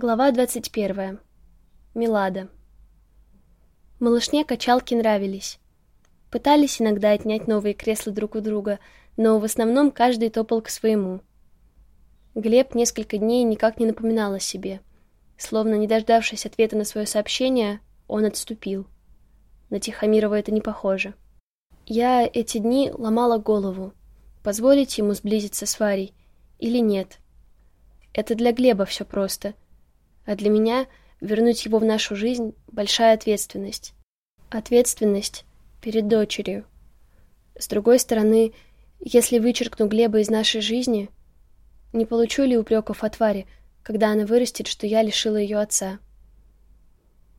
Глава 21. Милада. Малышне качалки нравились. Пытались иногда отнять новые кресла друг у друга, но в основном каждый топал к своему. Глеб несколько дней никак не напоминал о себе. Словно не дождавшись ответа на свое сообщение, он отступил. На Тихомирова это не похоже. Я эти дни ломала голову, позволить ему сблизиться с Варей или нет. Это для Глеба все просто — а для меня вернуть его в нашу жизнь — большая ответственность. Ответственность перед дочерью. С другой стороны, если вычеркну Глеба из нашей жизни, не получу ли упреков от Вари, когда она вырастет, что я лишила ее отца?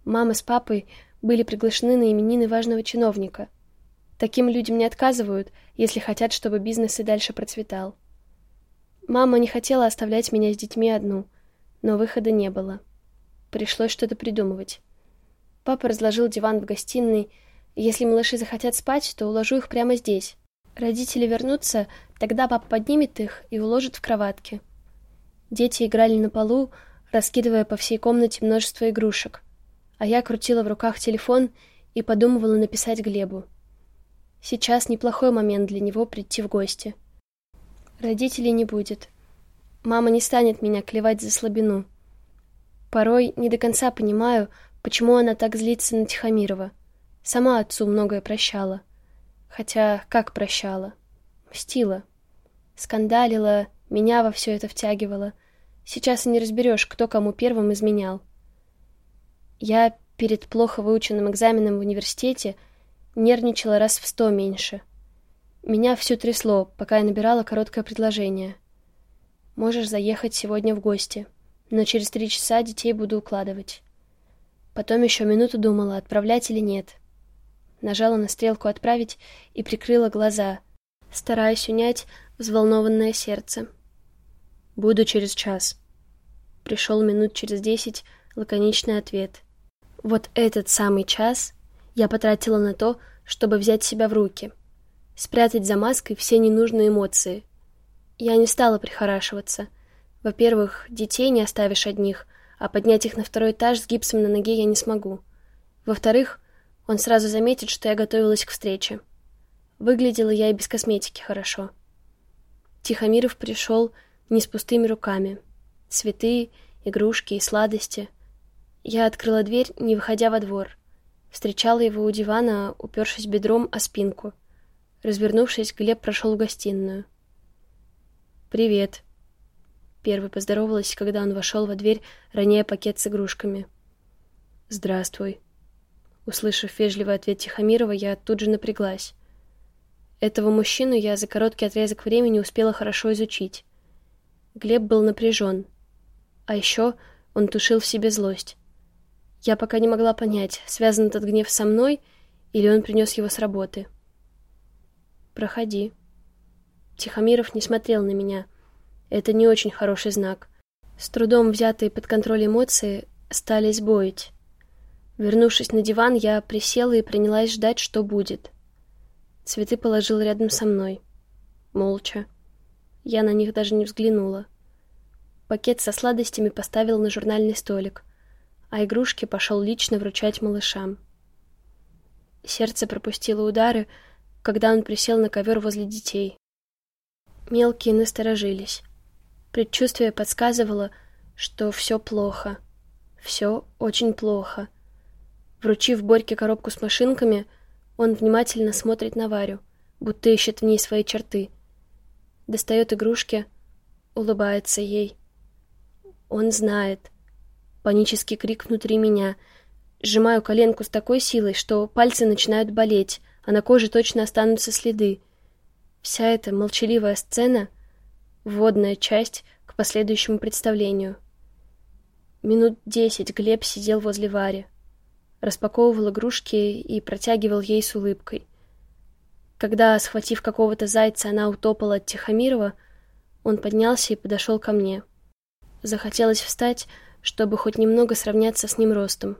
Мама с папой были приглашены на именины важного чиновника. Таким людям не отказывают, если хотят, чтобы бизнес и дальше процветал. Мама не хотела оставлять меня с детьми одну — но выхода не было. Пришлось что-то придумывать. Папа разложил диван в гостиной. Если малыши захотят спать, то уложу их прямо здесь. Родители вернутся, тогда папа поднимет их и уложит в кроватке. Дети играли на полу, раскидывая по всей комнате множество игрушек. А я крутила в руках телефон и подумывала написать Глебу. Сейчас неплохой момент для него прийти в гости. Родителей не будет. Мама не станет меня клевать за слабину. Порой не до конца понимаю, почему она так злится на Тихомирова. Сама отцу многое прощала. Хотя как прощала? Мстила. Скандалила, меня во все это втягивала. Сейчас и не разберешь, кто кому первым изменял. Я перед плохо выученным экзаменом в университете нервничала раз в сто меньше. Меня все трясло, пока я набирала короткое предложение — Можешь заехать сегодня в гости, но через три часа детей буду укладывать. Потом еще минуту думала, отправлять или нет. Нажала на стрелку «Отправить» и прикрыла глаза, стараясь унять взволнованное сердце. «Буду через час». Пришел минут через десять лаконичный ответ. Вот этот самый час я потратила на то, чтобы взять себя в руки, спрятать за маской все ненужные эмоции, я не стала прихорашиваться. Во-первых, детей не оставишь одних, а поднять их на второй этаж с гипсом на ноге я не смогу. Во-вторых, он сразу заметит, что я готовилась к встрече. Выглядела я и без косметики хорошо. Тихомиров пришел не с пустыми руками. Цветы, игрушки и сладости. Я открыла дверь, не выходя во двор. Встречала его у дивана, упершись бедром о спинку. Развернувшись, Глеб прошел в гостиную. «Привет». Первый поздоровалась, когда он вошел во дверь, роняя пакет с игрушками. «Здравствуй». Услышав вежливый ответ Тихомирова, я тут же напряглась. Этого мужчину я за короткий отрезок времени успела хорошо изучить. Глеб был напряжен. А еще он тушил в себе злость. Я пока не могла понять, связан этот гнев со мной или он принес его с работы. «Проходи», Тихомиров не смотрел на меня. Это не очень хороший знак. С трудом взятые под контроль эмоции стали сбоить. Вернувшись на диван, я присела и принялась ждать, что будет. Цветы положил рядом со мной. Молча. Я на них даже не взглянула. Пакет со сладостями поставил на журнальный столик, а игрушки пошел лично вручать малышам. Сердце пропустило удары, когда он присел на ковер возле детей. Мелкие насторожились. Предчувствие подсказывало, что все плохо. Все очень плохо. Вручив Борьке коробку с машинками, он внимательно смотрит на Варю, будто ищет в ней свои черты. Достает игрушки, улыбается ей. Он знает. Панический крик внутри меня. Сжимаю коленку с такой силой, что пальцы начинают болеть, а на коже точно останутся следы. Вся эта молчаливая сцена — вводная часть к последующему представлению. Минут десять Глеб сидел возле Вари, распаковывал игрушки и протягивал ей с улыбкой. Когда, схватив какого-то зайца, она утопала от Тихомирова, он поднялся и подошел ко мне. Захотелось встать, чтобы хоть немного сравняться с ним ростом.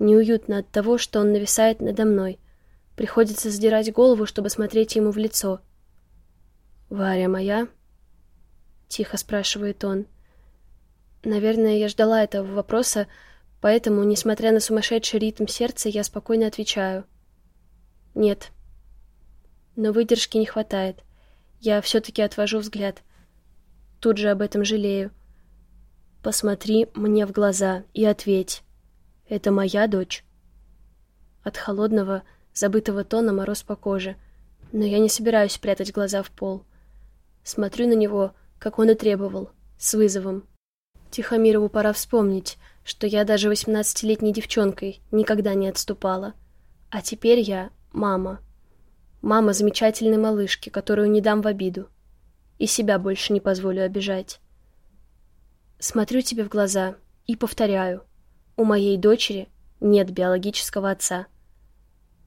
Неуютно от того, что он нависает надо мной — Приходится задирать голову, чтобы смотреть ему в лицо. «Варя моя?» — тихо спрашивает он. Наверное, я ждала этого вопроса, поэтому, несмотря на сумасшедший ритм сердца, я спокойно отвечаю. Нет. Но выдержки не хватает. Я все-таки отвожу взгляд. Тут же об этом жалею. Посмотри мне в глаза и ответь. Это моя дочь? От холодного, забытого тона мороз по коже. Но я не собираюсь прятать глаза в пол. Смотрю на него, как он и требовал, с вызовом. Тихомирову пора вспомнить, что я даже восемнадцатилетней девчонкой никогда не отступала. А теперь я мама. Мама замечательной малышки, которую не дам в обиду. И себя больше не позволю обижать. Смотрю тебе в глаза и повторяю. У моей дочери нет биологического отца.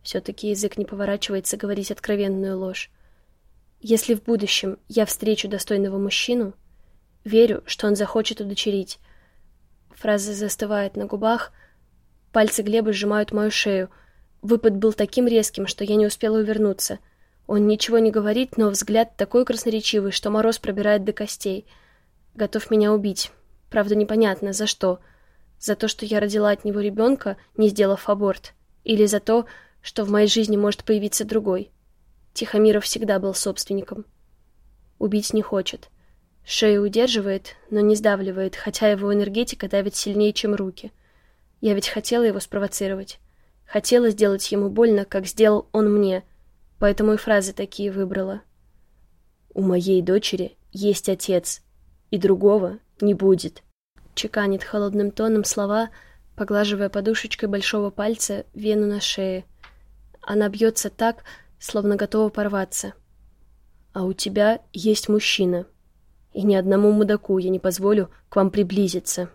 Все-таки язык не поворачивается говорить откровенную ложь. Если в будущем я встречу достойного мужчину, верю, что он захочет удочерить. Фраза застывает на губах, пальцы Глеба сжимают мою шею — Выпад был таким резким, что я не успела увернуться. Он ничего не говорит, но взгляд такой красноречивый, что мороз пробирает до костей. Готов меня убить. Правда, непонятно, за что. За то, что я родила от него ребенка, не сделав аборт. Или за то, что в моей жизни может появиться другой. Тихомиров всегда был собственником. Убить не хочет. Шею удерживает, но не сдавливает, хотя его энергетика давит сильнее, чем руки. Я ведь хотела его спровоцировать. Хотела сделать ему больно, как сделал он мне, поэтому и фразы такие выбрала. «У моей дочери есть отец, и другого не будет», — чеканит холодным тоном слова, поглаживая подушечкой большого пальца вену на шее. Она бьется так, словно готова порваться. «А у тебя есть мужчина, и ни одному мудаку я не позволю к вам приблизиться».